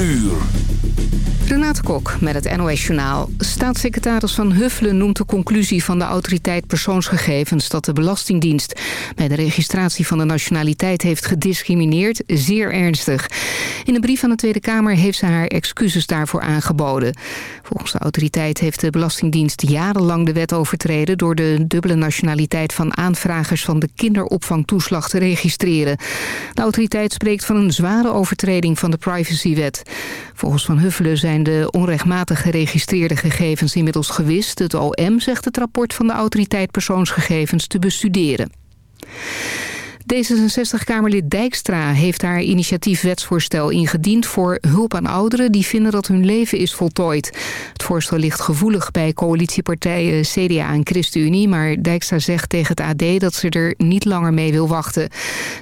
uur. Renate Kok met het NOS Journaal. Staatssecretaris Van Huffelen noemt de conclusie van de autoriteit persoonsgegevens... dat de Belastingdienst bij de registratie van de nationaliteit heeft gediscrimineerd zeer ernstig. In een brief aan de Tweede Kamer heeft ze haar excuses daarvoor aangeboden. Volgens de autoriteit heeft de Belastingdienst jarenlang de wet overtreden... door de dubbele nationaliteit van aanvragers van de kinderopvangtoeslag te registreren. De autoriteit spreekt van een zware overtreding van de privacywet. Volgens Van Huffelen zijn de onrechtmatig geregistreerde gegevens inmiddels gewist. Het OM zegt het rapport van de autoriteit persoonsgegevens te bestuderen. D66-Kamerlid Dijkstra heeft haar initiatiefwetsvoorstel ingediend voor hulp aan ouderen die vinden dat hun leven is voltooid. Het voorstel ligt gevoelig bij coalitiepartijen CDA en ChristenUnie, maar Dijkstra zegt tegen het AD dat ze er niet langer mee wil wachten.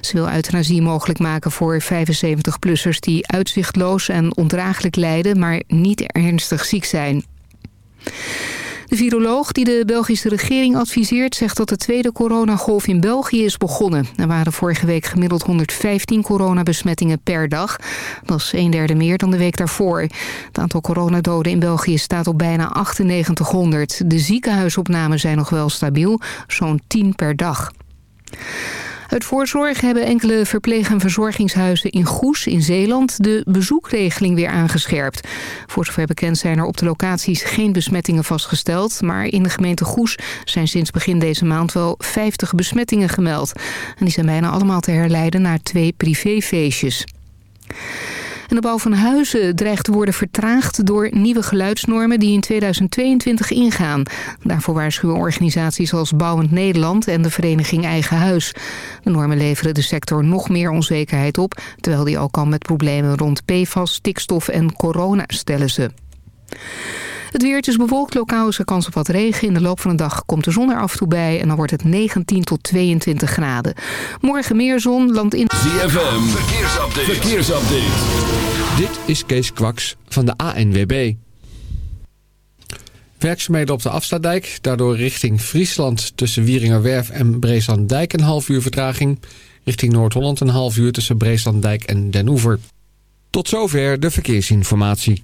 Ze wil euthanasie mogelijk maken voor 75-plussers die uitzichtloos en ondraaglijk lijden, maar niet ernstig ziek zijn. De viroloog die de Belgische regering adviseert... zegt dat de tweede coronagolf in België is begonnen. Er waren vorige week gemiddeld 115 coronabesmettingen per dag. Dat is een derde meer dan de week daarvoor. Het aantal coronadoden in België staat op bijna 9800. De ziekenhuisopnamen zijn nog wel stabiel, zo'n 10 per dag. Uit voorzorg hebben enkele verpleeg- en verzorgingshuizen in Goes in Zeeland de bezoekregeling weer aangescherpt. Voor zover bekend zijn er op de locaties geen besmettingen vastgesteld, maar in de gemeente Goes zijn sinds begin deze maand wel 50 besmettingen gemeld. En die zijn bijna allemaal te herleiden naar twee privéfeestjes. En de bouw van huizen dreigt te worden vertraagd door nieuwe geluidsnormen die in 2022 ingaan. Daarvoor waarschuwen organisaties als Bouwend Nederland en de vereniging Eigen Huis. De normen leveren de sector nog meer onzekerheid op, terwijl die al kan met problemen rond PFAS, stikstof en corona, stellen ze. Het weer is bewolkt, lokaal is er kans op wat regen. In de loop van de dag komt de zon er af en toe bij en dan wordt het 19 tot 22 graden. Morgen meer zon, land in... ZFM, verkeersupdate. verkeersupdate. Dit is Kees Kwaks van de ANWB. Werkzaamheden op de Afsluitdijk. Daardoor richting Friesland tussen Wieringerwerf en Breeslanddijk een half uur vertraging. Richting Noord-Holland een half uur tussen Breeslanddijk en Den Oever. Tot zover de verkeersinformatie.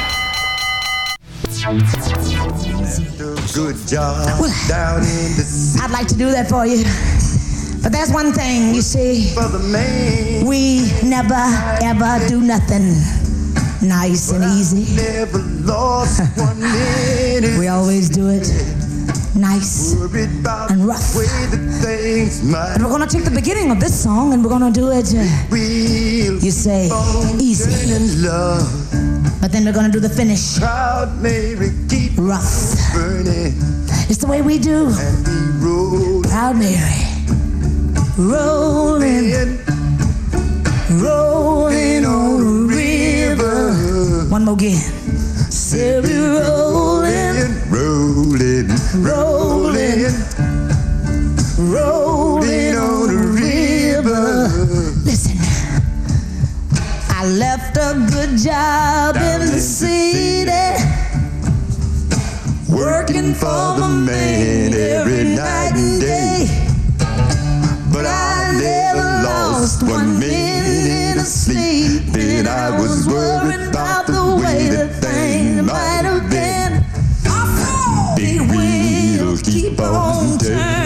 Good job down in the city I'd like to do that for you. But there's one thing, you see, for the man. we never ever do nothing nice and easy. Never lost one minute. We always do it nice. And rough. the things might And we're gonna take the beginning of this song and we're gonna do it, uh, you say, easy. But then we're gonna do the finish Proud Mary keep rough. burning It's the way we do. and we roll Proud Mary. Rolling, rolling on the river. One more again. Say we rolling, rolling, rolling, rolling on the river. Listen, I left a good job in the city, working for the man every night and day. But I never lost one minute of sleep. And I was worried about the way that things might have been. Big wheels keep on turning.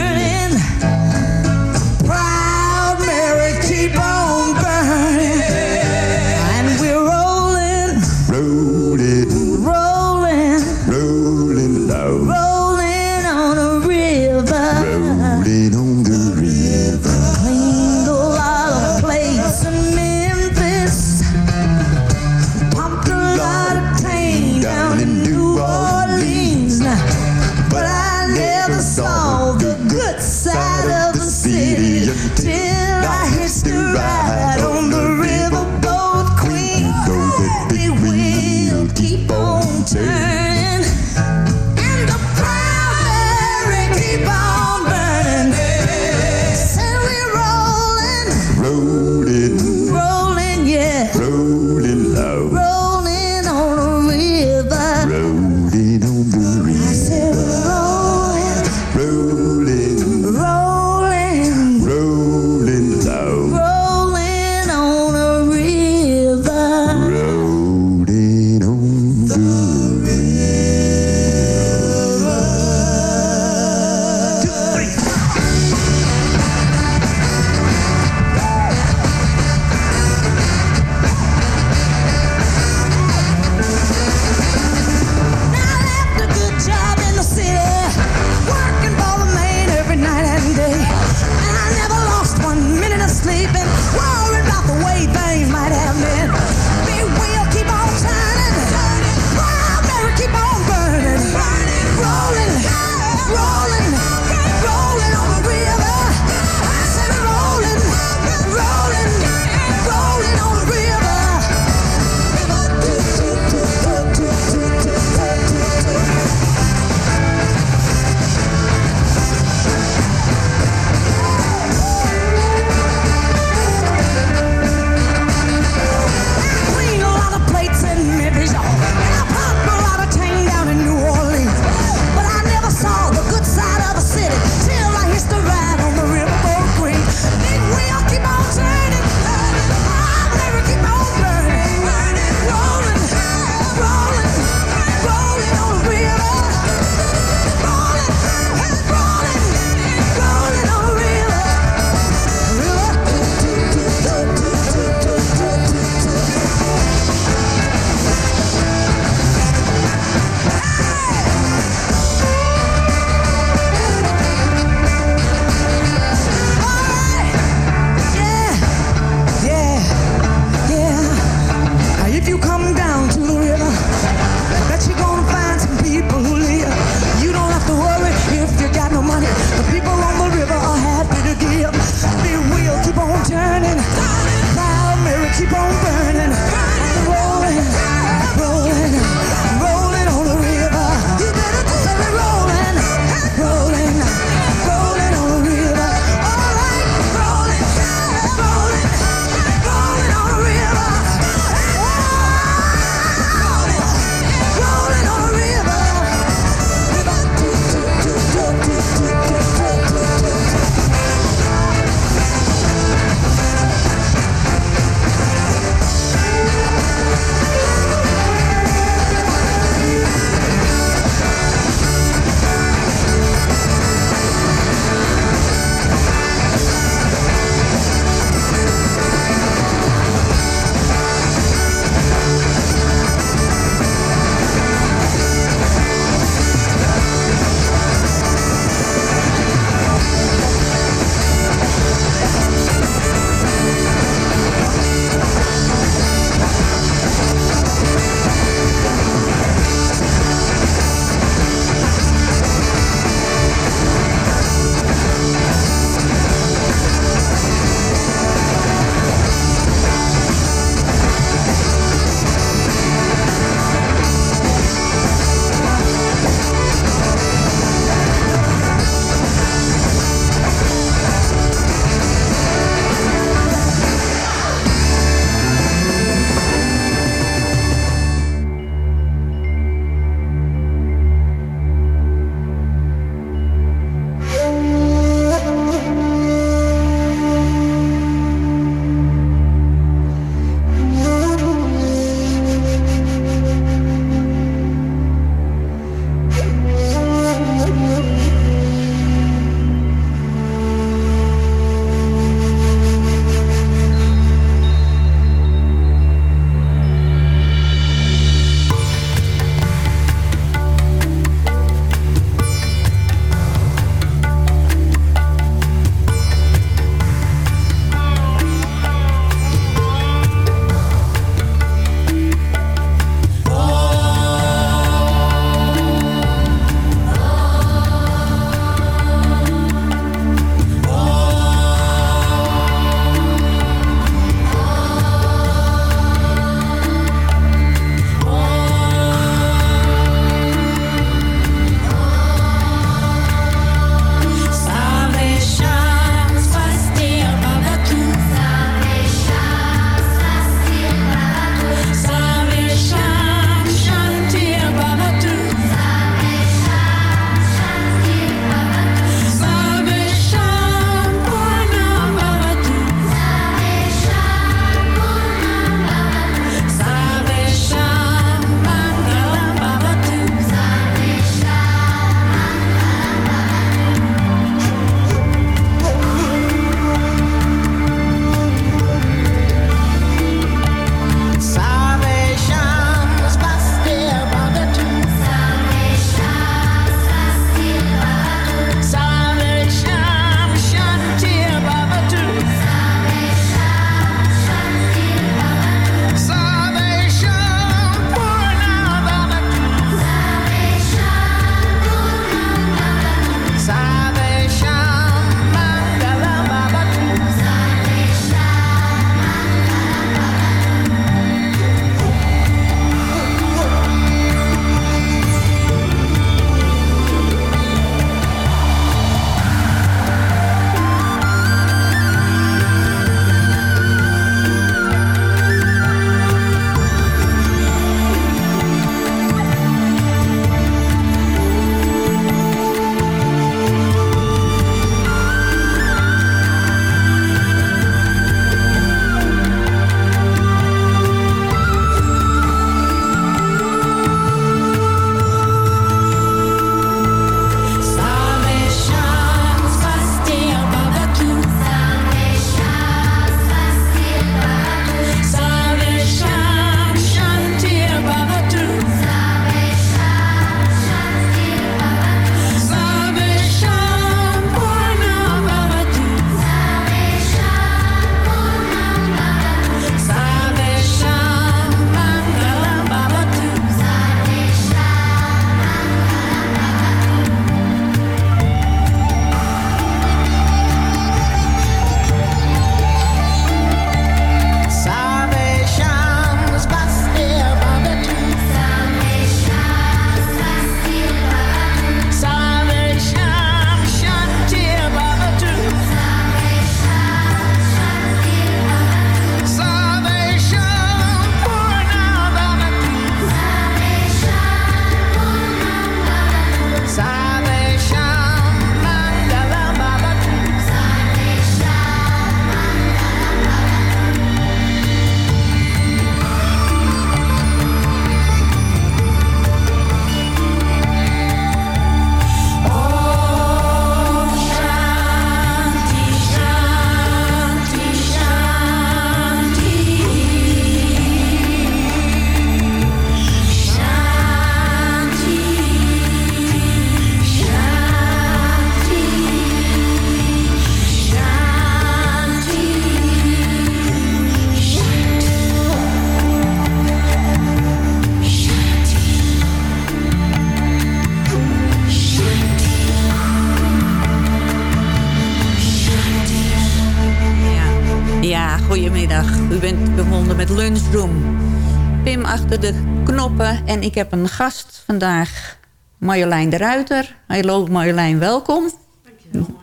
Ik heb een gast vandaag, Marjolein de Ruiter. Hallo Marjolein, welkom. Dankjewel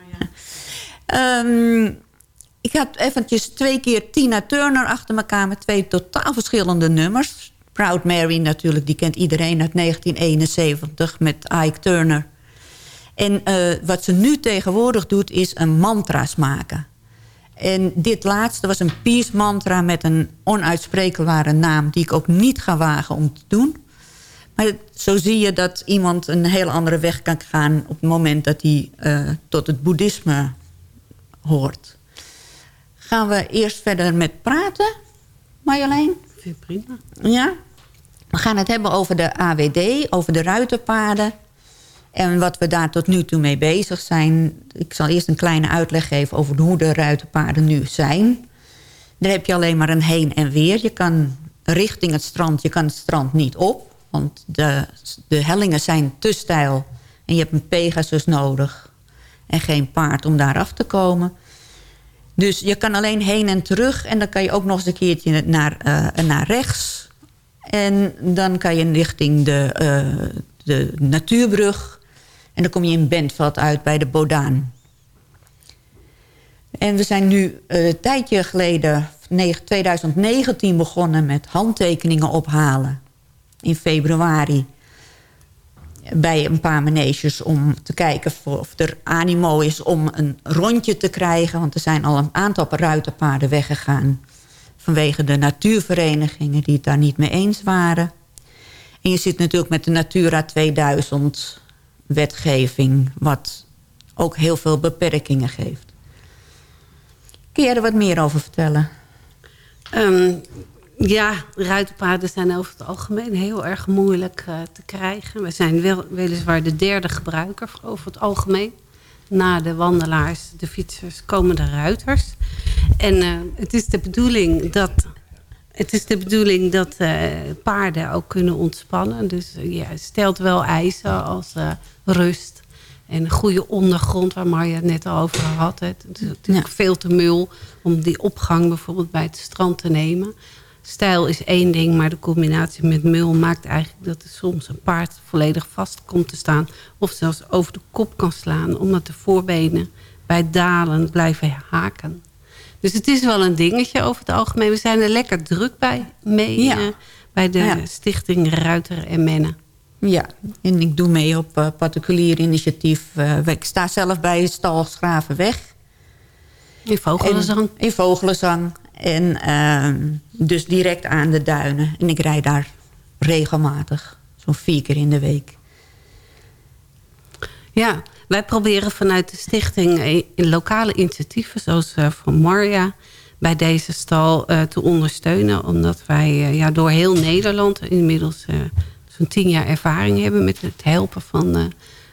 Marjolein. ik had eventjes twee keer Tina Turner achter elkaar met twee totaal verschillende nummers. Proud Mary natuurlijk, die kent iedereen uit 1971 met Ike Turner. En uh, wat ze nu tegenwoordig doet is een mantra's maken. En dit laatste was een peace mantra met een onuitspreekbare naam... die ik ook niet ga wagen om te doen. Maar zo zie je dat iemand een heel andere weg kan gaan... op het moment dat hij uh, tot het boeddhisme hoort. Gaan we eerst verder met praten, Marjolein? Vind prima. Ja? We gaan het hebben over de AWD, over de ruitenpaden... En wat we daar tot nu toe mee bezig zijn... ik zal eerst een kleine uitleg geven over hoe de ruitenpaden nu zijn. Daar heb je alleen maar een heen en weer. Je kan richting het strand, je kan het strand niet op. Want de, de hellingen zijn te steil. En je hebt een Pegasus nodig. En geen paard om daar af te komen. Dus je kan alleen heen en terug. En dan kan je ook nog eens een keertje naar, uh, naar rechts. En dan kan je richting de, uh, de natuurbrug. En dan kom je in Bentveld uit bij de Bodaan. En we zijn nu uh, een tijdje geleden, 2019, begonnen met handtekeningen ophalen. In februari. Bij een paar maneges om te kijken of er animo is om een rondje te krijgen. Want er zijn al een aantal ruitenpaarden weggegaan. Vanwege de natuurverenigingen die het daar niet mee eens waren. En je zit natuurlijk met de Natura 2000 wetgeving... wat ook heel veel beperkingen geeft. Kun jij er wat meer over vertellen? Um, ja, ruitenpaarden zijn over het algemeen heel erg moeilijk uh, te krijgen. We zijn wel, weliswaar de derde gebruiker over het algemeen. Na de wandelaars, de fietsers, komen de ruiters. En uh, het is de bedoeling dat het is de bedoeling dat uh, paarden ook kunnen ontspannen. Dus ja, stelt wel eisen als rust en een goede ondergrond... waar Marja het net al over had. Het is natuurlijk ja. veel te mul om die opgang bijvoorbeeld bij het strand te nemen. Stijl is één ding, maar de combinatie met mul maakt eigenlijk... dat er soms een paard volledig vast komt te staan... of zelfs over de kop kan slaan... omdat de voorbenen bij dalen blijven haken. Dus het is wel een dingetje over het algemeen. We zijn er lekker druk bij mee. Ja. Uh, bij de ja. stichting Ruiter en Mennen. Ja, en ik doe mee op uh, particulier initiatief. Uh, ik sta zelf bij Stal Schravenweg. In Vogelenzang. En, in Vogelenzang. En ehm, dus direct aan de duinen. En ik rijd daar regelmatig. Zo'n vier keer in de week. Ja, wij proberen vanuit de stichting in lokale initiatieven... zoals uh, van Marja bij deze stal uh, te ondersteunen. Omdat wij ja, door heel Nederland inmiddels zo'n tien jaar ervaring hebben... met het helpen van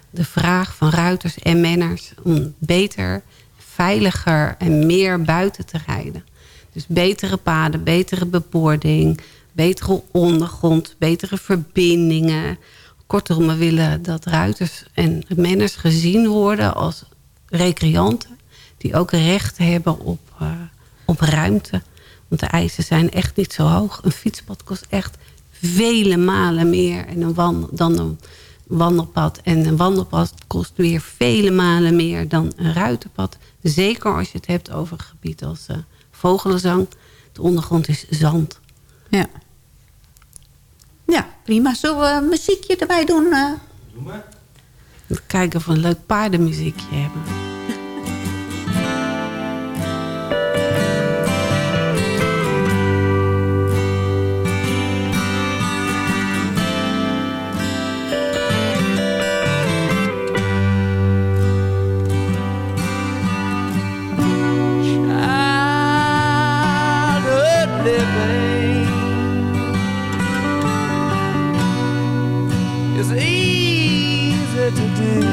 de vraag van ruiters en menners... om beter, veiliger en meer buiten te rijden. Dus betere paden, betere beboording, betere ondergrond... betere verbindingen Kortom, we willen dat ruiters en menners gezien worden als recreanten... die ook recht hebben op, uh, op ruimte. Want de eisen zijn echt niet zo hoog. Een fietspad kost echt vele malen meer en een dan een wandelpad. En een wandelpad kost weer vele malen meer dan een ruitenpad. Zeker als je het hebt over gebied als uh, vogelenzang. De ondergrond is zand. Ja. Ja, prima. Zullen we een muziekje erbij doen? Uh? Doe maar. Kijken of we een leuk paardenmuziekje hebben. It's easy to do.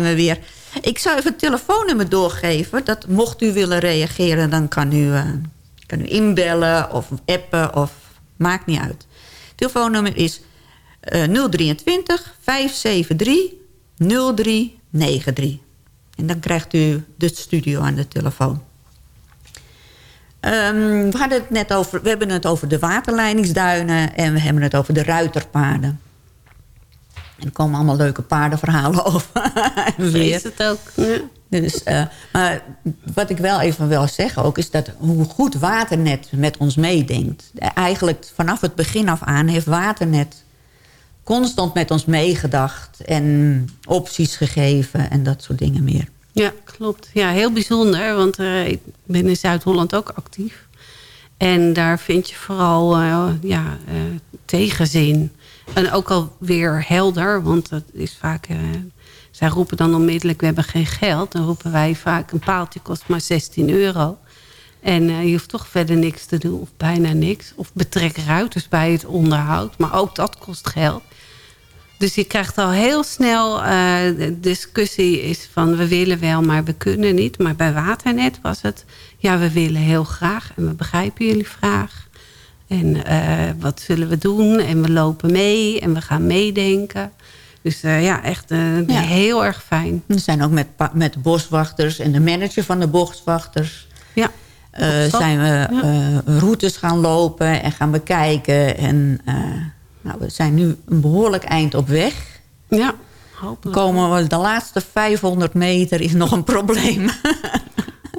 weer. Ik zou even het telefoonnummer doorgeven. Dat mocht u willen reageren, dan kan u, eh, kan u inbellen of appen. Of, maakt niet uit. Het telefoonnummer is uh, 023 573 0393. En dan krijgt u de studio aan de telefoon. Ehm, we, hadden het net over, we hebben het over de waterleidingsduinen en we hebben het over de ruiterpaden er komen allemaal leuke paardenverhalen over. Weer. Het ook. Ja. Dus, eh, maar wat ik wel even wil zeggen ook... is dat hoe goed Waternet met ons meedenkt. Eigenlijk vanaf het begin af aan heeft Waternet constant met ons meegedacht... en opties gegeven en dat soort dingen meer. Ja, klopt. Ja, heel bijzonder. Want eh, ik ben in Zuid-Holland ook actief. En daar vind je vooral eh, ja, tegenzin en ook alweer helder, want dat is vaak... eh, zij roepen dan onmiddellijk, we hebben geen geld. Dan roepen wij vaak, een paaltje kost maar 16 euro. En eh, je hoeft toch verder niks te doen, of bijna niks. Of betrek ruiters bij het onderhoud. Maar ook dat kost geld. Dus je krijgt al heel snel eh, de discussie is van we willen wel, maar we kunnen niet. Maar bij Waternet was het, ja we willen heel graag en we begrijpen jullie vraag. En eh, wat zullen we doen? En we lopen mee en we gaan meedenken. Dus eh, ja, echt eh, Ja. heel erg fijn. We zijn ook met, met boswachters en de manager van de boswachters... Ja. zijn we Ja. routes gaan lopen en gaan bekijken. En nou, we zijn nu een behoorlijk eind op weg. Ja, hopelijk. komen we, de laatste 500 meter is nog een probleem.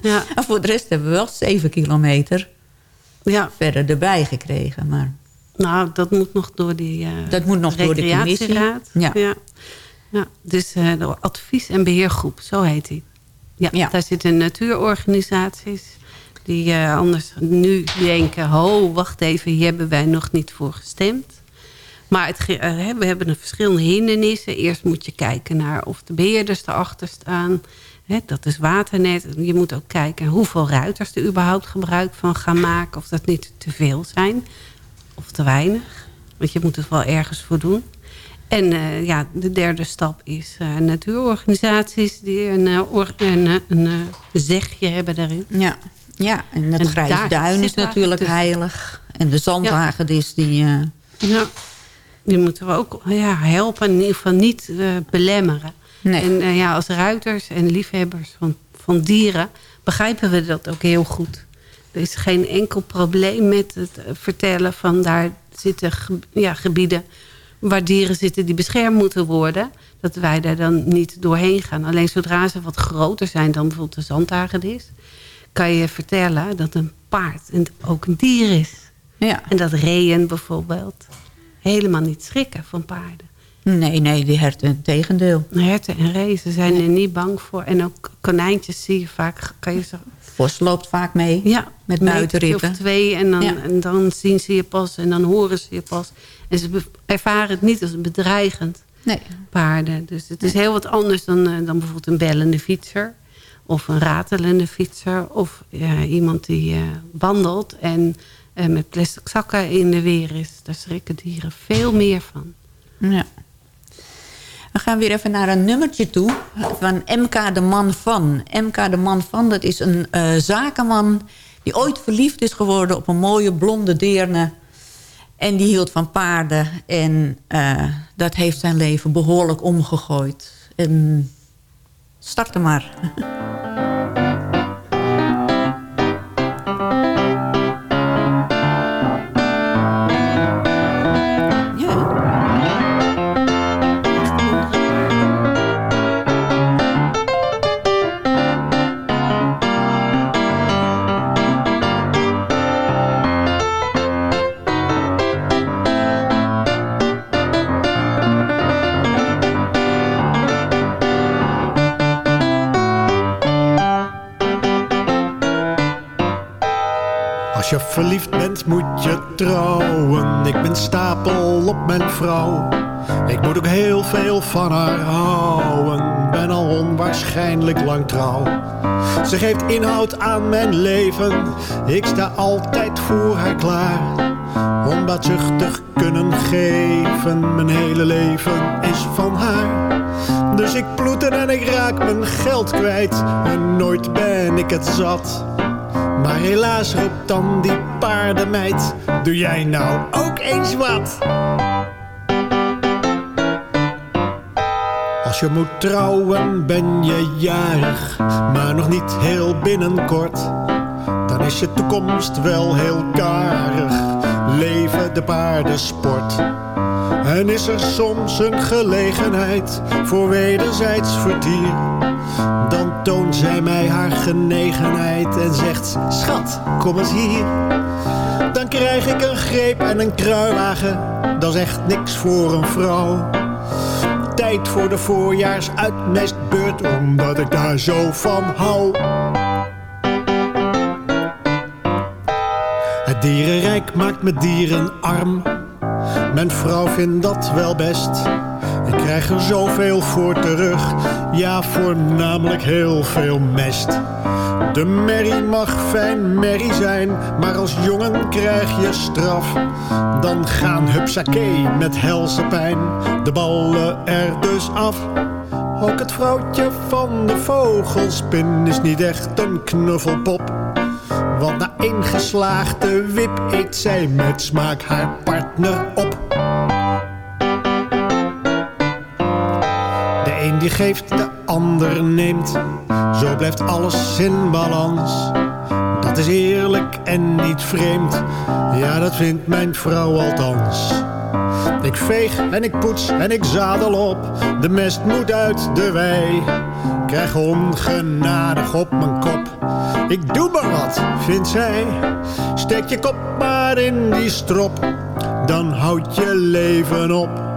Ja, en voor de rest hebben we wel 7 kilometer ja, verder erbij gekregen. Maar nou dat moet nog door die eh Dat moet nog door de commissie. Ja. ja. Ja, dus eh, de advies- en beheergroep, zo heet die. Ja, Ja. daar zitten natuurorganisaties die eh, anders nu denken... ho, wacht even, hier hebben wij nog niet voor gestemd. Maar het, we hebben een verschillende hindernissen. Eerst moet je kijken naar of de beheerders erachter staan. Dat is waternet. Je moet ook kijken hoeveel ruiters er überhaupt gebruik van gaan maken. Of dat niet te veel zijn of te weinig. Want je moet het wel ergens voor doen. En eh, ja, de derde stap is eh, natuurorganisaties die een, or- een, een, zegje hebben daarin. ja, ja en het grijze duin is natuurlijk heilig. En de zandhagedis die... eh, Ja, die moeten we ook ja, helpen. In ieder geval niet belemmeren. Nee. En eh, ja, als ruiters en liefhebbers van, van dieren... begrijpen we dat ook heel goed. Er is geen enkel probleem met het eh, vertellen van... daar zitten ja, gebieden waar dieren zitten die beschermd moeten worden... dat wij daar dan niet doorheen gaan. Alleen zodra ze wat groter zijn dan bijvoorbeeld de zandhagedis... kan je vertellen dat een paard ook een dier is. ja. En dat reeën bijvoorbeeld helemaal niet schrikken van paarden. Nee, nee, die herten het tegendeel. Herten en ze zijn er niet bang voor. En ook konijntjes zie je vaak, kan je ze... Vos loopt vaak mee. Ja, Met of twee en dan, Ja. en dan zien ze je pas en dan horen ze je pas. En ze ervaren het niet als bedreigend, Nee. paarden. Dus het is heel wat anders dan, eh, dan bijvoorbeeld een bellende fietser. Of een ratelende fietser. Of ja, iemand die eh, wandelt en eh, met plastic zakken in de weer is. Daar schrikken dieren veel meer van. Ja. We gaan weer even naar een nummertje toe van MK de Man van. MK de Man van, dat is een eh, zakenman die ooit verliefd is geworden op een mooie blonde deerne. En die hield van paarden en eh, dat heeft zijn leven behoorlijk omgegooid. En start er maar. Ik ben stapel op mijn vrouw. Ik moet ook heel veel van haar houden. Ben al onwaarschijnlijk lang trouw. Ze geeft inhoud aan mijn leven. Ik sta altijd voor haar klaar. Om dat zuchtig kunnen geven. Mijn hele leven is van haar. Dus ik ploeter en ik raak mijn geld kwijt. En nooit ben ik het zat. Helaas roept dan die paardenmeid. Doe jij nou ook eens wat? Als je moet trouwen ben je jarig, maar nog niet heel binnenkort. Dan is je toekomst wel heel karig, leven de paardensport. En is er soms een gelegenheid voor wederzijds vertier, toont zij mij haar genegenheid en zegt... Schat, kom eens hier. Dan krijg ik een greep en een kruiwagen. Dat is echt niks voor een vrouw. Tijd voor de voorjaarsuitmestbeurt, omdat ik daar zo van hou. Het dierenrijk maakt me dieren arm. Mijn vrouw vindt dat wel best. Ik krijg er zoveel voor terug. Ja, voornamelijk heel veel mest. De merrie mag fijn merrie zijn, maar als jongen krijg je straf. Dan gaan hupsakee met helse pijn de ballen er dus af. Ook het vrouwtje van de vogelspin is niet echt een knuffelpop. Want na één geslaagde wip eet zij met smaak haar partner op. Een die geeft, de ander neemt. Zo blijft alles in balans. Dat is eerlijk en niet vreemd. Ja, dat vindt mijn vrouw althans. Ik veeg en ik poets en ik zadel op. De mest moet uit de wei. Krijg ongenadig op mijn kop. Ik doe maar wat, vindt zij. Steek je kop maar in die strop. Dan houd je leven op.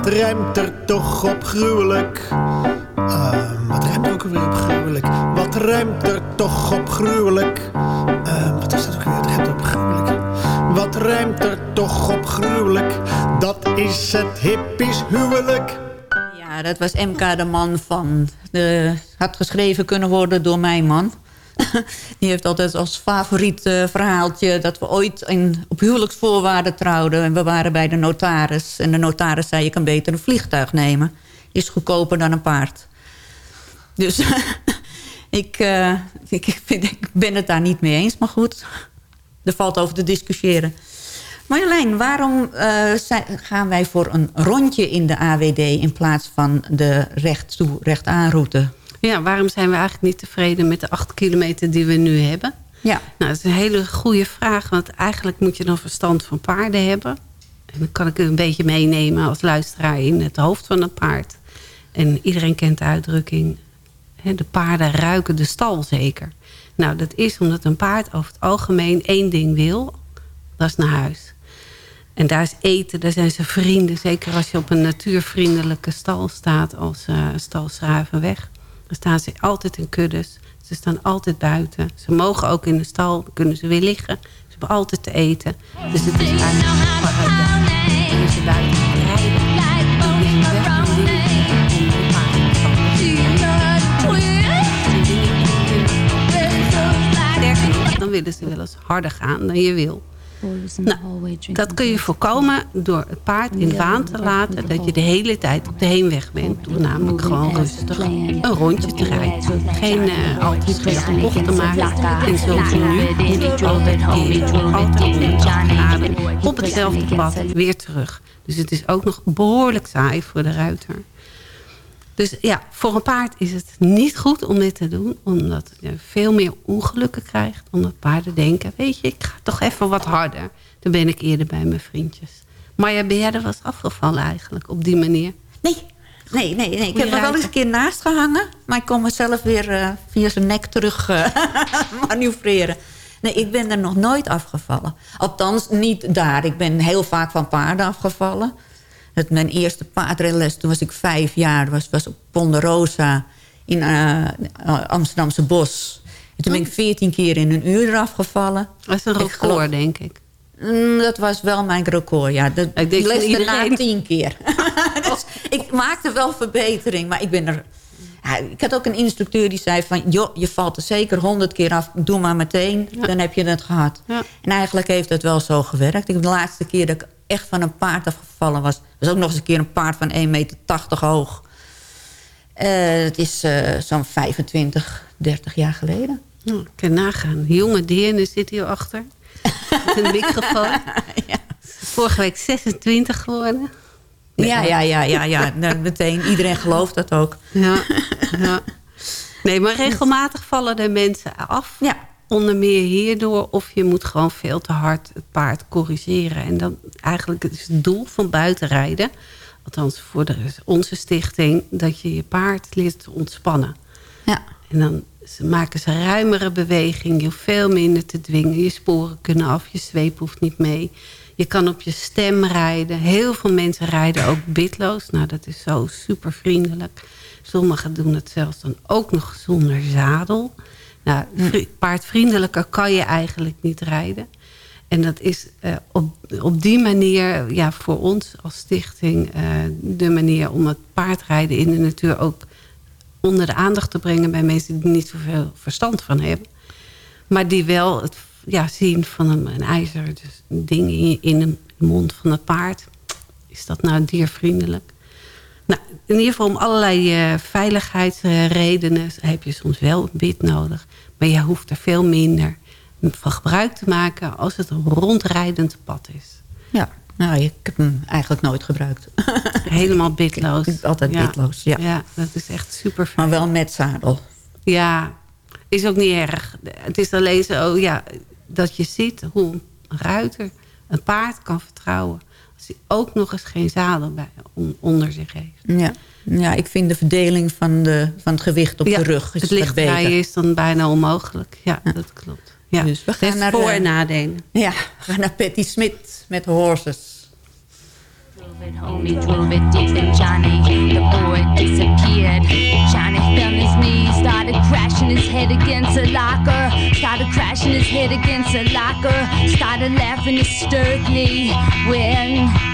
Wat rijmt er toch op gruwelijk? Uh, wat rijmt er ook weer op gruwelijk? Wat rijmt er toch op gruwelijk? Uh, wat is dat ook weer? Wat rijmt op gruwelijk? Wat rijmt er toch op gruwelijk? Dat is het hippies huwelijk. Ja, dat was MK de man van... De, had geschreven kunnen worden door mijn man. Die heeft altijd als favoriet uh, verhaaltje... dat we ooit in, op huwelijksvoorwaarden trouwden. En we waren bij de notaris. En de notaris zei, je kan beter een vliegtuig nemen. Is goedkoper dan een paard. Dus ik, uh, ik, vind, ik ben het daar niet mee eens. Maar goed, er valt over te discussiëren. Marjolein, waarom uh, gaan wij voor een rondje in de AWD... in plaats van de recht toe, recht aanroute? Ja, waarom zijn we eigenlijk niet tevreden met de acht kilometer die we nu hebben? Ja. Nou, dat is een hele goede vraag. Want eigenlijk moet je dan verstand van paarden hebben. En dan kan ik een beetje meenemen als luisteraar in het hoofd van een paard. En iedereen kent de uitdrukking... Hè, de paarden ruiken de stal zeker. Nou, dat is omdat een paard over het algemeen één ding wil. Dat is naar huis. En daar is eten, daar zijn ze vrienden. Zeker als je op een natuurvriendelijke stal staat als uh, stal Schravenweg. Dan staan ze altijd in kuddes. Ze staan altijd buiten. Ze mogen ook in de stal, kunnen ze weer liggen. Ze hebben altijd te eten. Dus het is eigenlijk. Kunnen ze buiten rijden. Dan is weg Dan willen ze wel eens harder gaan dan je wil. Nou, dat kun je voorkomen door het paard in waan te laten... dat je de hele tijd op de heenweg bent. Door namelijk gewoon rustig een rondje te rijden. Geen uh, altijd geen bocht te maken. En zoals nu moet ik altijd keren. Altijd 180 graden. Op hetzelfde pad weer terug. Dus het is ook nog behoorlijk saai voor de ruiter. Dus ja, voor een paard is het niet goed om dit te doen. Omdat je veel meer ongelukken krijgt. Omdat paarden denken, weet je, ik ga toch even wat harder. Dan ben ik eerder bij mijn vriendjes. Maar ja, ben jij er was afgevallen eigenlijk op die manier? Nee, nee, nee. nee. Ik heb er wel eens een keer naast gehangen. Maar ik kon mezelf weer uh, via zijn nek terug uh, manoeuvreren. Nee, ik ben er nog nooit afgevallen. Althans, niet daar. Ik ben heel vaak van paarden afgevallen. Het, mijn eerste paardrijles, toen was ik vijf jaar, was, was op Ponderosa in uh, Amsterdamse Bos. En toen ben ik veertien keer in een uur eraf gevallen. Dat is een record, geloof, denk ik. Mm, dat was wel mijn record, ja. De, ik denk les iedereen... tien keer. dus ik maakte wel verbetering, maar ik ben er... Ja, ik had ook een instructeur die zei van... joh, je valt er zeker honderd keer af, doe maar meteen. Ja. Dan heb je het gehad. Ja. En eigenlijk heeft het wel zo gewerkt. Ik, de laatste keer dat ik echt van een paard afgevallen was... was ook nog eens een keer een paard van 1,80 meter hoog. Uh, het is uh, zo'n 25, 30 jaar geleden. Oh, ik kan nagaan. Jonge Deerne zit hier achter. Met een microfoon. ja. Vorige week 26 geworden. Ja, ja, ja, ja, ja. Nou, meteen. Iedereen gelooft dat ook. Ja, ja. Nee, maar regelmatig vallen de mensen af. Ja. Onder meer hierdoor. Of je moet gewoon veel te hard het paard corrigeren. En dan eigenlijk is het doel van buitenrijden. Althans voor de, onze stichting. Dat je je paard leert te ontspannen. Ja. En dan ze- maken ze ruimere beweging. Je hoeft veel minder te dwingen. Je sporen kunnen af, je zweep hoeft niet mee. Je kan op je stem rijden. Heel veel mensen rijden ook bitloos. Nou, dat is zo super vriendelijk. Sommigen doen het zelfs dan ook nog zonder zadel. Nou, vri- paardvriendelijker kan je eigenlijk niet rijden. En dat is eh, op, op die manier ja, voor ons als stichting... eh, de manier om het paardrijden in de natuur ook onder de aandacht te brengen... bij mensen die niet zoveel verstand van hebben. Maar die wel het ja, zien van een, een ijzer dus een ding in, in de mond van het paard. Is dat nou diervriendelijk? In ieder geval om allerlei eh, veiligheidsredenen heb je soms wel een bit nodig. Maar je hoeft er veel minder van gebruik te maken als het een rondrijdend pad is. Ja, nou, ik heb hem eigenlijk nooit gebruikt. Helemaal bitloos. Altijd Ja. bitloos, ja. Ja, dat is echt super fijn. Maar wel met zadel. Ja, is ook niet erg. Het is alleen zo ja, dat je ziet hoe een ruiter een paard kan vertrouwen. Als hij ook nog eens geen zadel bij, on- onder zich heeft. Ja. ja, ik vind de verdeling van, de, van het gewicht op Ja, de rug is het lichtrijden beter. is dan bijna onmogelijk. Ja, dat klopt. Ja. Dus we gaan Heeft naar, voor- eh, en nadelen. Ja, we gaan naar Patty Smit met Horses. Homie drove it deep in Johnny. The boy disappeared. Johnny fell on his knees, started crashing his head against a locker. Started crashing his head against a locker. Started laughing hysterically when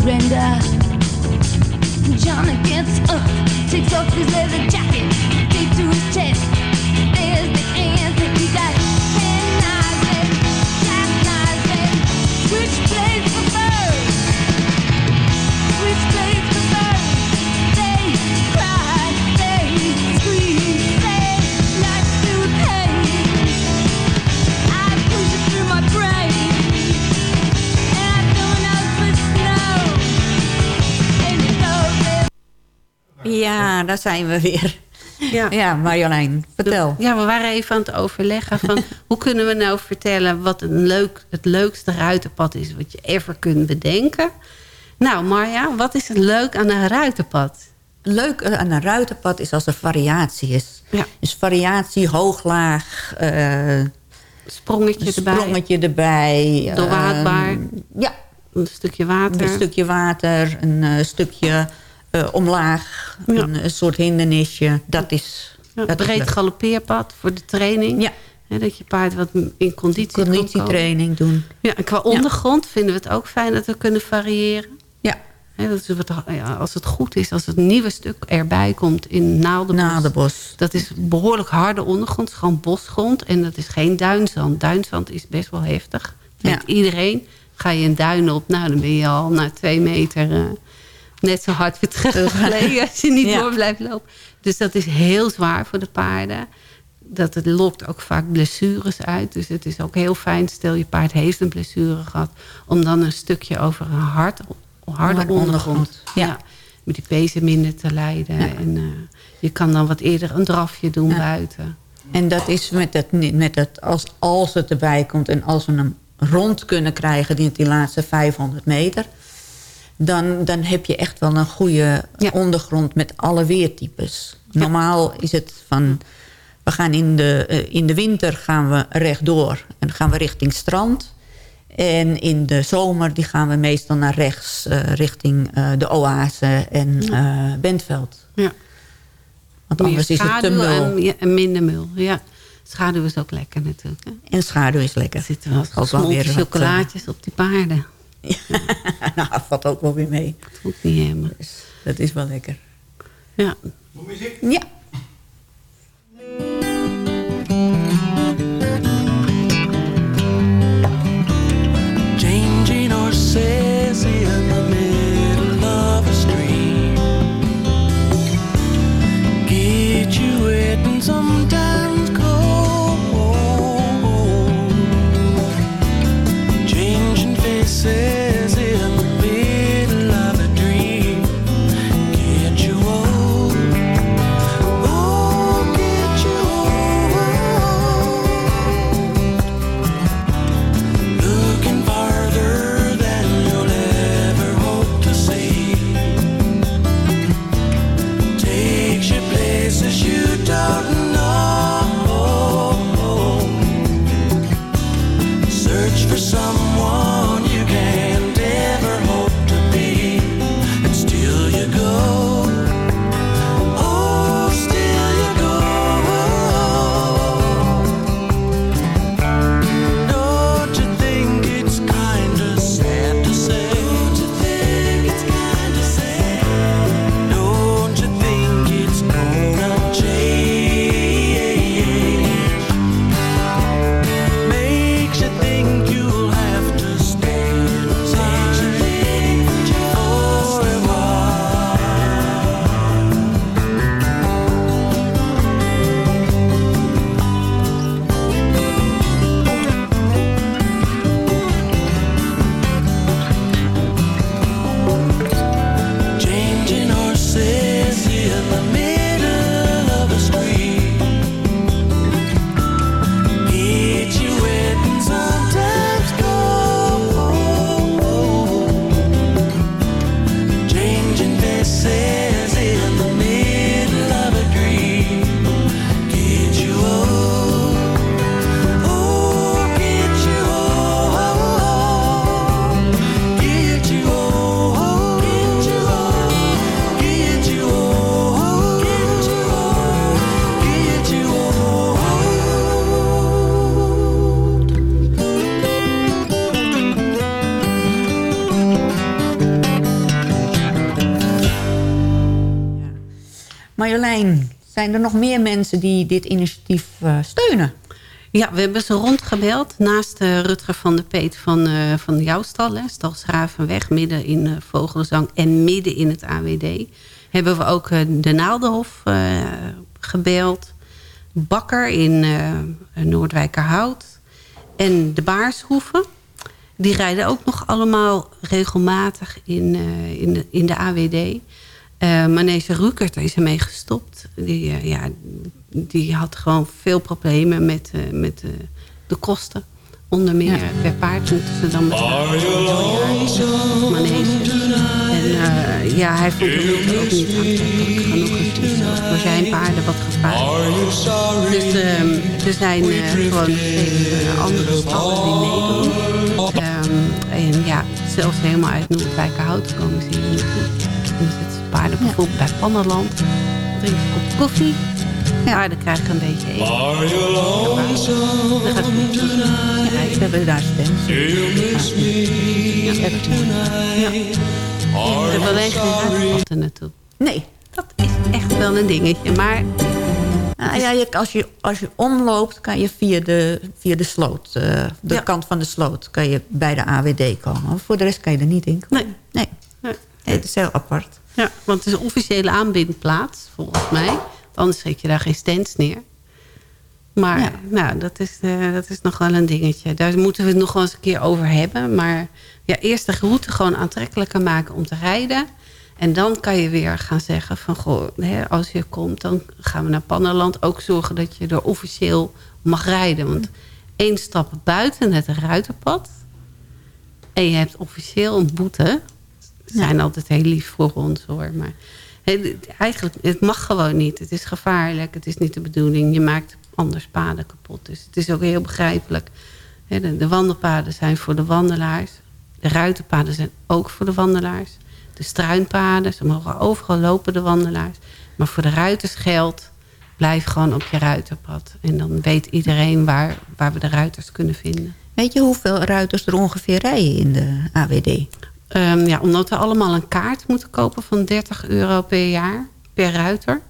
surrender? Johnny gets up, takes off his leather jacket, straight to his chest. Ja, daar zijn we weer. Ja. Ja, Marjolein, vertel. Ja, we waren even aan het overleggen van... hoe kunnen we nou vertellen wat een leuk, het leukste ruitenpad is... wat je ever kunt bedenken. Nou, Marja, wat is het leuk aan een ruitenpad? Leuk eh, aan een ruitenpad is als er variatie is. Ja. Dus variatie, hoog, laag, eh, Sprongetje een erbij. sprongetje erbij. Doorwaadbaar. ehm, ja, Een stukje water. een stukje water, een eh, stukje eh, omlaag, Ja. een, eh, soort hindernisje. Dat is, Ja, dat is breed leuk. galoppeerpad voor de training. Ja. Dat je paard wat in conditie conditietraining doen. Ja, en qua ondergrond vinden we het ook fijn dat we kunnen variëren. Ja, dat is wat, ja, als het goed is, als het nieuwe stuk erbij komt in Naaldenbos. nadenbos. Dat is behoorlijk harde ondergrond, het is gewoon bosgrond. En dat is geen duinzand. Duinzand is best wel heftig. Ja. iedereen. Ga je een duin op, nou dan ben je al na twee meter... eh, net zo hard weer teruggelegen als je niet Ja. door blijft lopen. Dus dat is heel zwaar voor de paarden. dat het lokt ook vaak blessures uit. Dus het is ook heel fijn, stel je paard heeft een blessure gehad... om dan een stukje over een hard, harde Harde ondergrond... ja. met die pezen minder te leiden. En eh, je kan dan wat eerder een drafje doen buiten. En dat is met het, met het als, als het erbij komt en als we hem rond kunnen krijgen... die, die laatste 500 meter... Dan, dan heb je echt wel een goede ondergrond met alle weertypes. Normaal is het van... We gaan in de, eh, in de winter gaan we rechtdoor en gaan we richting strand. En in de zomer die gaan we meestal naar rechts... eh, richting eh, de oase en Bentveld. Ja. Want Meer anders is het te mul. En, minder mul. Ja. Schaduw is ook lekker natuurlijk. Hè? En schaduw is lekker. Er zitten wel weer wat, chocolaatjes op die paarden. nou, dat valt ook wel weer mee. Dat hoeft niet helemaal. Dat is wel lekker. Ja. Ja. Changing horses in the middle of a stream. Get you wet and Marjolein, zijn er nog meer mensen die dit initiatief eh, steunen? Ja, we hebben ze rondgebeld. Naast eh, Rutger van de Peet van, eh, van jouw stal, midden in uh, Vogelzang en midden in het AWD. Hebben we ook de Naaldenhof gebeld. Bakker in Noordwijkerhout. En de Baarshoeven. Die rijden ook nog allemaal regelmatig in, in, de, in de AWD. Eh Manege Rukert is ermee gestopt. Die, eh, ja, die had gewoon veel problemen met, eh, met de kosten. Onder meer per paard moeten ze dan betalen. Manege. En eh, ja, hij vond de route ook niet aantrekkelijk genoeg. Het is zelfs voor zijn paarden wat gevaar. Dus ehm, er zijn eh, gewoon veel andere stallen die meedoen. Ehm, en ja, zelfs helemaal uit Noordwijkerhout komen ze hier naartoe. Dan paarden bijvoorbeeld bij Pannenland. Drinken een kop koffie. Paarden krijgen een beetje eten. Dan gaat het Ja, ze hebben daar stems. Ja, echt. Ja. En er beweegt geen er naartoe. Nee. Dat is echt wel een dingetje. Maar Nou ja, je, als, je, als je omloopt, kan je via de, via de sloot, eh, de Ja. kant van de sloot, kan je bij de AWD komen. Voor de rest kan je er niet in komen. Nee. Nee. Nee. Nee, het is heel apart. Ja, want het is een officiële aanbindplaats, volgens mij. Anders zet je daar geen stands neer. Maar nou, dat, is, eh, dat is nog wel een dingetje. Daar moeten we het nog wel eens een keer over hebben. Maar ja, eerst de route gewoon aantrekkelijker maken om te rijden. En dan kan je weer gaan zeggen van... Goh, hè, als je komt, dan gaan we naar Pannenland. Ook zorgen dat je er officieel mag rijden. Want één stap buiten het ruitenpad... en je hebt officieel een boete... Ze zijn altijd heel lief voor ons hoor. Maar eigenlijk, het mag gewoon niet. Het is gevaarlijk. Het is niet de bedoeling. Je maakt anders paden kapot. Dus het is ook heel begrijpelijk. De wandelpaden zijn voor de wandelaars. De ruitenpaden zijn ook voor de wandelaars. De struinpaden, ze mogen overal lopen, de wandelaars. Maar voor de ruiters geldt, blijf gewoon op je ruiterpad. En dan weet iedereen waar, waar we de ruiters kunnen vinden. Weet je hoeveel ruiters er ongeveer rijden in de AWD? Ehm, ja, omdat we allemaal een kaart moeten kopen van 30 euro per jaar, per ruiter.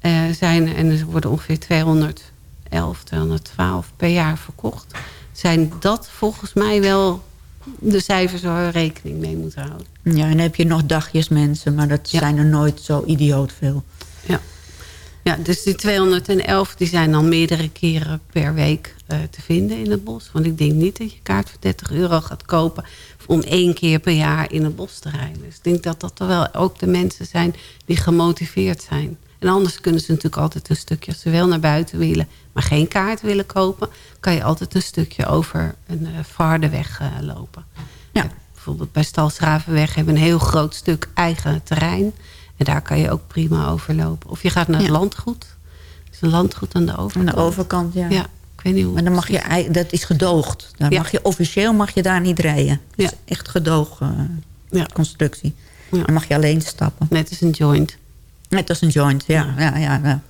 eh, zijn, en er worden ongeveer 211, 212 per jaar verkocht. Zijn dat volgens mij wel de cijfers waar we rekening mee moeten houden. Ja, en dan heb je nog dagjes mensen, maar dat zijn er nooit zo idioot veel. Ja. ja, dus die 211 die zijn dan meerdere keren per week eh, te vinden in het bos. Want ik denk niet dat je kaart voor 30 euro gaat kopen... om één keer per jaar in het bos te rijden. Dus ik denk dat dat er wel ook de mensen zijn die gemotiveerd zijn. En anders kunnen ze natuurlijk altijd een stukje... als ze wel naar buiten willen, maar geen kaart willen kopen... kan je altijd een stukje over een uh, vaardenweg eh, lopen. Ja. Bijvoorbeeld bij Stalsravenweg hebben we een heel groot stuk eigen terrein... En daar kan je ook prima overlopen. Of je gaat naar het Ja. landgoed. Er is een landgoed aan de overkant. Aan de overkant, ja. Ja, ik weet niet hoe Maar dan mag je, dat is gedoogd. Dan Ja. mag je, officieel mag je daar niet rijden. Het is echt gedoog eh, constructie. Dan mag je alleen stappen. Net als een joint. Net als een joint, ja. ja, ja, ja.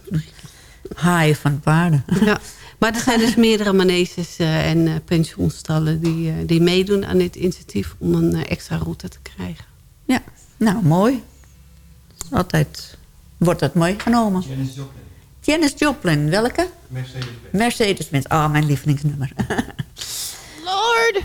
Haaien van paarden. Ja. Maar er zijn dus meerdere maneges eh, en eh, pensioenstallen... Die, eh, die meedoen aan dit initiatief om een extra route te krijgen. Ja, nou mooi. Altijd wordt dat mooi genomen. Janis Joplin. Janis Joplin, welke? Mercedes-Benz. Mercedes-Benz. Ah, mijn lievelingsnummer. Lord,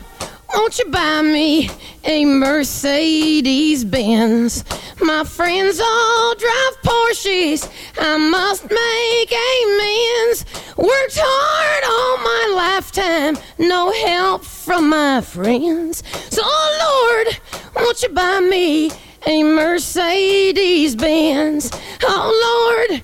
won't you buy me a Mercedes Benz? My friends all drive Porsches. I must make amends. Worked hard all my lifetime, no help from my friends. So, oh, Lord, won't you buy me a Mercedes Benz? Oh, Lord,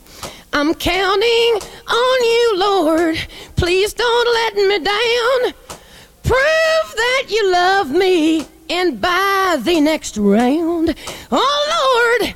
I'm counting on you, Lord. Please don't let me down. Prove that you love me and buy the next round. Oh Lord,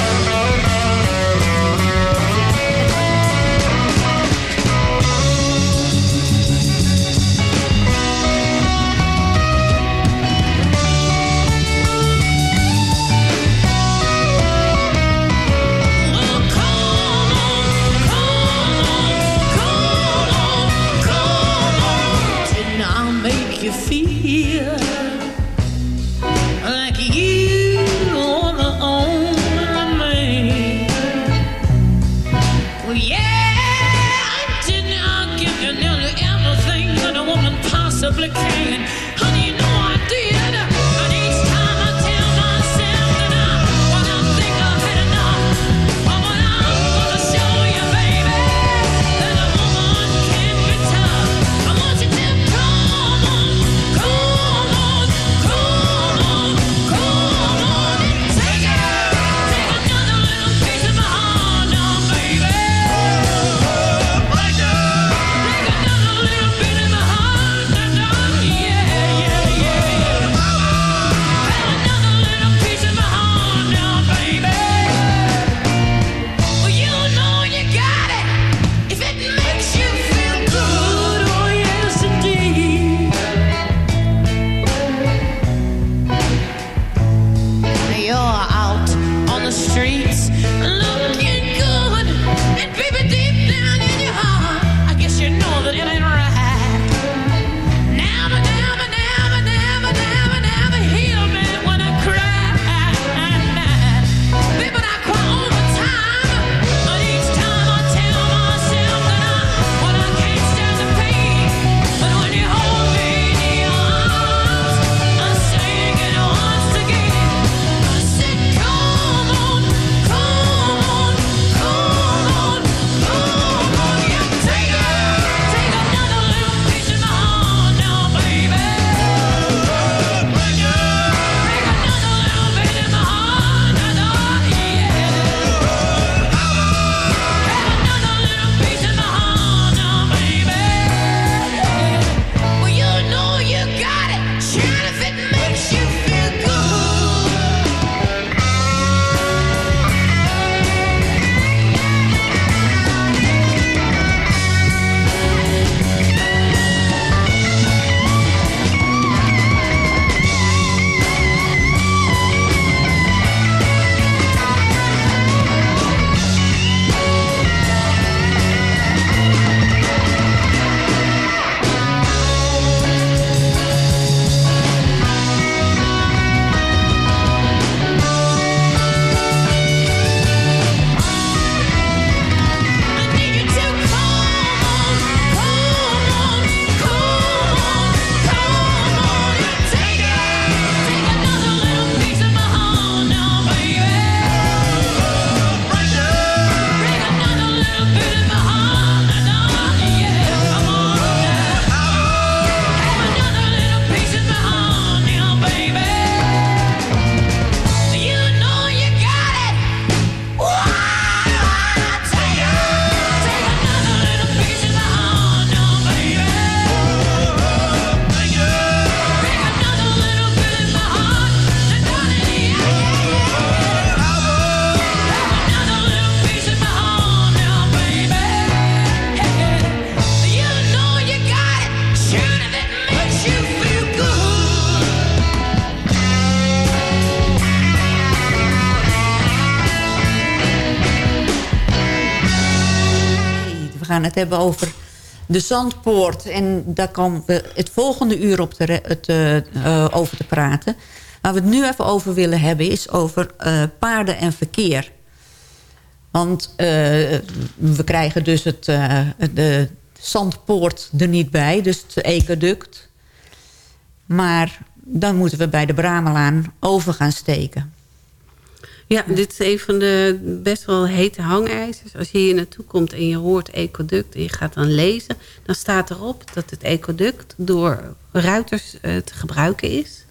supplicating het hebben over de Zandpoort. En daar komen we het volgende uur op te het, eh, eh, over te praten. Waar we het nu even over willen hebben is over eh, paarden en verkeer. Want we krijgen dus het, de Zandpoort er niet bij, dus het ecoduct. Maar dan moeten we bij de Bramelaan over gaan steken. Ja, dit is een van de best wel hete hangijzers. Als je hier naartoe komt en je hoort ecoduct en je gaat dan lezen... dan staat erop dat het ecoduct door ruiters eh, te gebruiken is.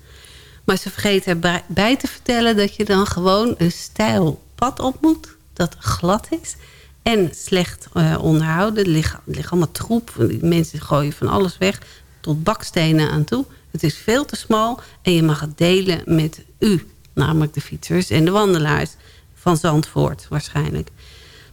Maar ze vergeten bij te vertellen dat je dan gewoon een stijl pad op moet... dat glad is en slecht eh, onderhouden. Er er ligt allemaal troep. Mensen gooien van alles weg tot bakstenen aan toe. Het is veel te smal en je mag het delen met u namelijk de fietsers en de wandelaars van Zandvoort waarschijnlijk.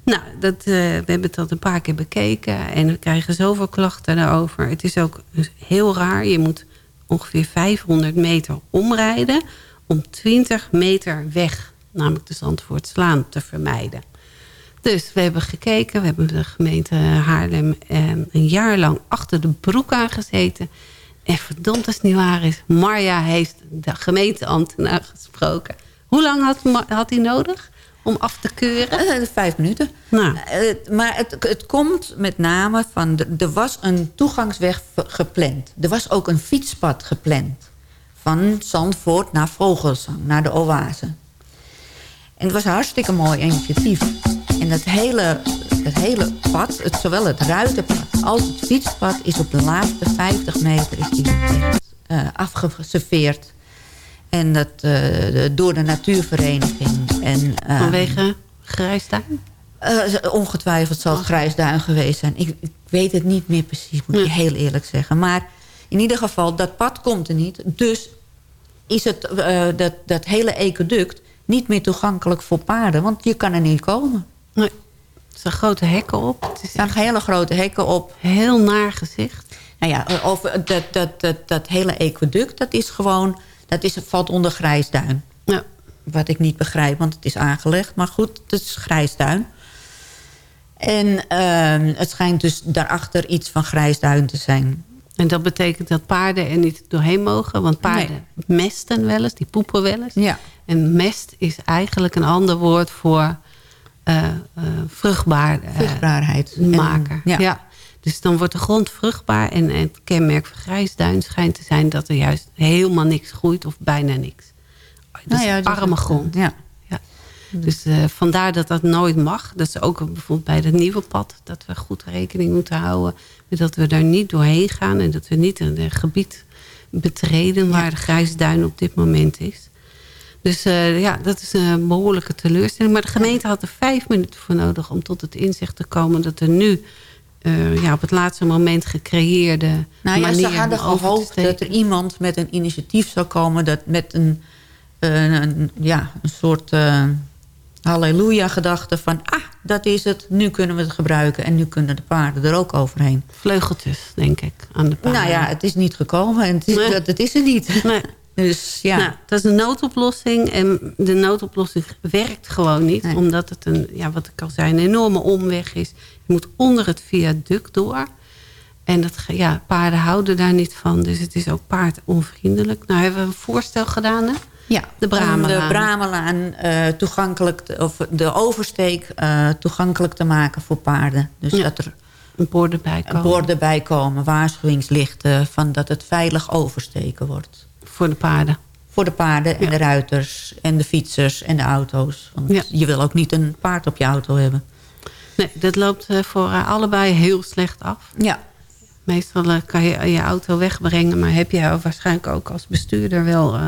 Nou, dat, eh, we hebben het al een paar keer bekeken en we krijgen zoveel klachten daarover. Het is ook heel raar. Je moet ongeveer 500 meter omrijden om 20 meter weg, namelijk de Zandvoortslaan, te vermijden. Dus we hebben gekeken, we hebben de gemeente Haarlem eh, een jaar lang achter de broek aangezeten. En verdomd als het niet waar is, Marja heeft de gemeenteambtenaar gesproken. Hoe lang had, hij nodig om af te keuren? Eh, vijf minuten. Nou. Eh, maar het, het komt met name van... er was een toegangsweg gepland. Er was ook een fietspad gepland. Van Zandvoort naar Vogelsang, naar de oase. En het was een hartstikke mooi initiatief. En het hele, het hele pad, het, zowel het ruitenpad als het fietspad... is op de laatste 50 meter is die echt, eh, afgeserveerd. En dat eh, door de natuurvereniging. En, eh, Vanwege Grijsduin? eh, ongetwijfeld zal het grijsduin geweest zijn. Ik, ik weet het niet meer precies, moet ik heel eerlijk zeggen. Maar in ieder geval, dat pad komt er niet. Dus is het, dat, dat hele ecoduct niet meer toegankelijk voor paarden. Want je kan er niet komen. Nee. Er staan grote hekken op. Is staan hele grote hekken op. Heel naar gezicht. Nou ja, over dat, dat, dat, dat hele ecoduct, dat is gewoon... dat is, valt onder grijsduin. Ja. Wat ik niet begrijp, want het is aangelegd. Maar goed, het is grijsduin. En ehm, het schijnt dus daarachter iets van grijsduin te zijn. En dat betekent dat paarden er niet doorheen mogen. Want paarden mesten wel eens, die poepen wel eens. Ja. En mest is eigenlijk een ander woord voor vruchtbaar, eh, Vruchtbaarheid. maker. En- ja. ja. Dus dan wordt de grond vruchtbaar. En het kenmerk van grijsduin schijnt te zijn... dat er juist helemaal niks groeit of bijna niks. Dat Nou is ja, dus arme grond. Ja. Ja. Dus eh, vandaar dat dat nooit mag. Dat is ook bijvoorbeeld bij het nieuwe pad... dat we goed rekening moeten houden... met dat we daar niet doorheen gaan... en dat we niet een een gebied betreden... waar de grijsduin op dit moment is. Dus eh, ja, dat is een behoorlijke teleurstelling. Maar de gemeente had er vijf minuten voor nodig... om tot het inzicht te komen dat er nu... eh, ja, op het laatste moment gecreëerde Nou ja, ze hadden gehoopt dat er iemand met een initiatief zou komen... dat met een, een- ja, een soort eh, halleluja-gedachte van... ah, dat is het, nu kunnen we het gebruiken... en nu kunnen de paarden er ook overheen. Vleugeltjes, denk ik, aan de paarden. Nou ja, het is niet gekomen en het is, Nee. dat, het is er niet. Nee. Dus ja, Nou, dat is een noodoplossing. En de noodoplossing werkt gewoon niet. Omdat het een, ja, wat ik al zei, een enorme omweg is. Je moet onder het viaduct door. En dat, ja, paarden houden daar niet van. Dus het is ook paardonvriendelijk. Nou hebben we een voorstel gedaan, hè? ja. De Bramelaan. de Bramelaan eh, toegankelijk... of de oversteek eh, toegankelijk te maken voor paarden. Dus Ja. dat er Een borden bij komen. borden bij komen, waarschuwingslichten... van dat het veilig oversteken wordt. Voor de paarden. Voor de paarden en de ruiters en de fietsers en de auto's. Want Ja. je wil ook niet een paard op je auto hebben. Nee, dat loopt eh, voor eh, allebei heel slecht af. Ja. Meestal eh, kan je je auto wegbrengen... maar heb je waarschijnlijk ook als bestuurder wel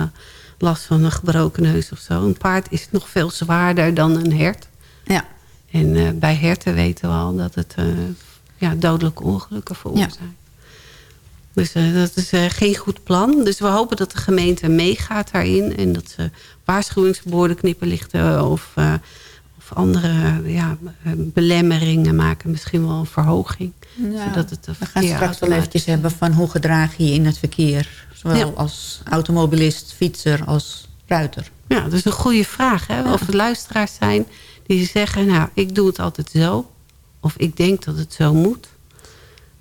last van een gebroken neus of zo. Een paard is nog veel zwaarder dan een hert. Ja. En bij herten weten we al dat het ja, dodelijke ongelukken veroorzaakt. Dus eh, dat is eh, geen goed plan. Dus we hopen dat de gemeente meegaat daarin. En dat ze waarschuwingsborden, knipperlichten of, eh, of andere ja, belemmeringen maken. Misschien wel een verhoging. Ja, zodat het we gaan straks wel eventjes hebben van hoe gedraag je je in het verkeer. Zowel Ja. als automobilist, fietser als ruiter. Ja, dat is een goede vraag. Hè? Of er luisteraars zijn die zeggen... nou, ik doe het altijd zo. of ik denk dat het zo moet.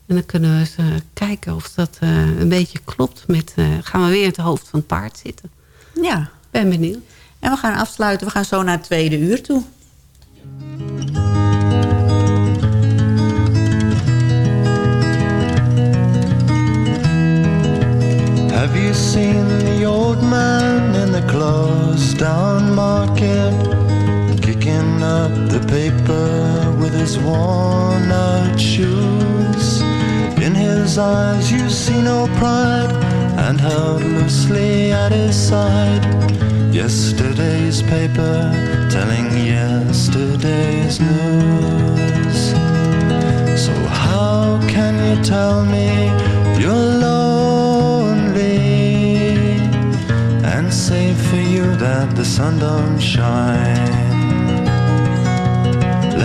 En dan kunnen we eens eh, kijken of dat eh, een beetje klopt. Met, eh, gaan we weer in het hoofd van het paard zitten. Ja. Ben benieuwd. En we gaan afsluiten. We gaan zo naar het tweede uur toe. Have you seen the old man in the closed down market? Kicking up the paper with his worn out shoes. Eyes you see no pride, and held loosely at his side. Yesterday's paper telling yesterday's news. So how can you tell me you're lonely and say for you that the sun don't shine?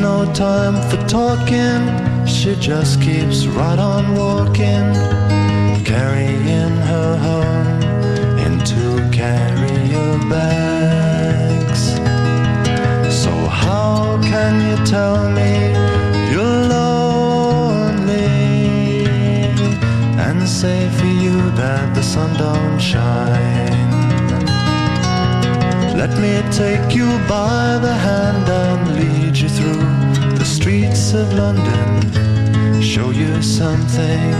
No time for talking, she just keeps right on walking, carrying her home in two carrier bags. So how can you tell me you're lonely and say for you that the sun don't shine? Let me take you by the hand and of London. Show you something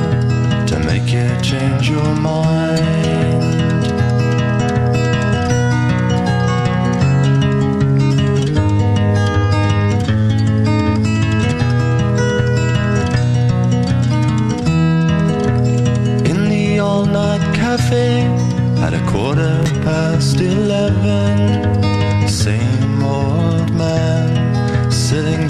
to make you change your mind. In the all night cafe at a quarter past eleven. Same old man sitting